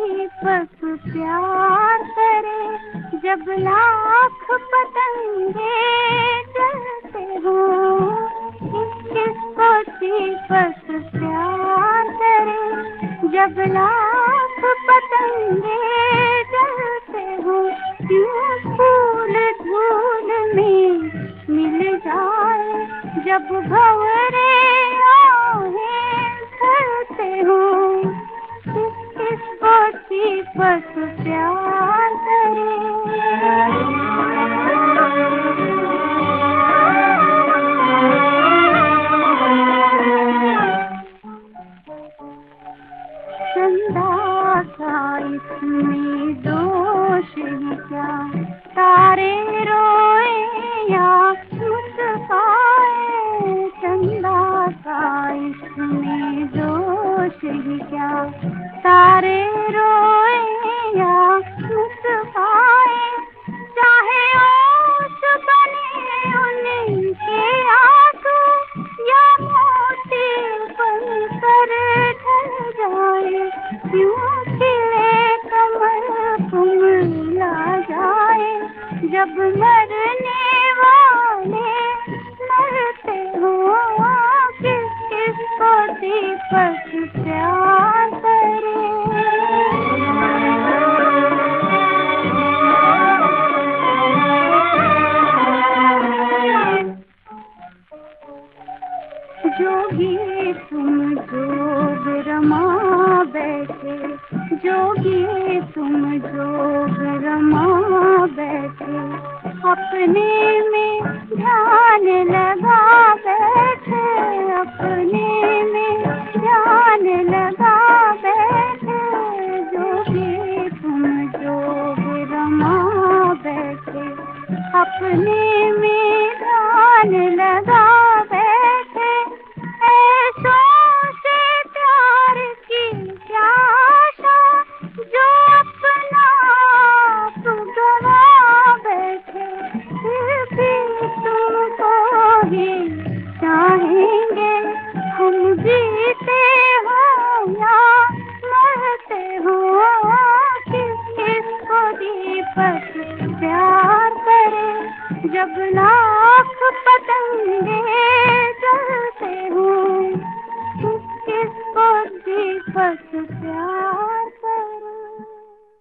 दीपक प्यार करे, जब लाख पतंगे जलते हो। किसको दीपक प्यार करे, जब लाख पतंगे जलते हो। क्यों फूल धूल में मिल जाए, जब भवरे बस प्यार करे। इसमें दोष क्या? तारे रोए चंदा का इसमें दोष तारे जब मरने वाले मरते हो किस दीपक प्यार करे? जोगी तुम जोग रमा बैठे जोगी तुम जोग रमा अपने में ध्यान लगा तुम जीते हो या मरते हो किस को दीपक प्यार करे? जब लाख पतंगे जलते हो किस किस को दीपक प्यार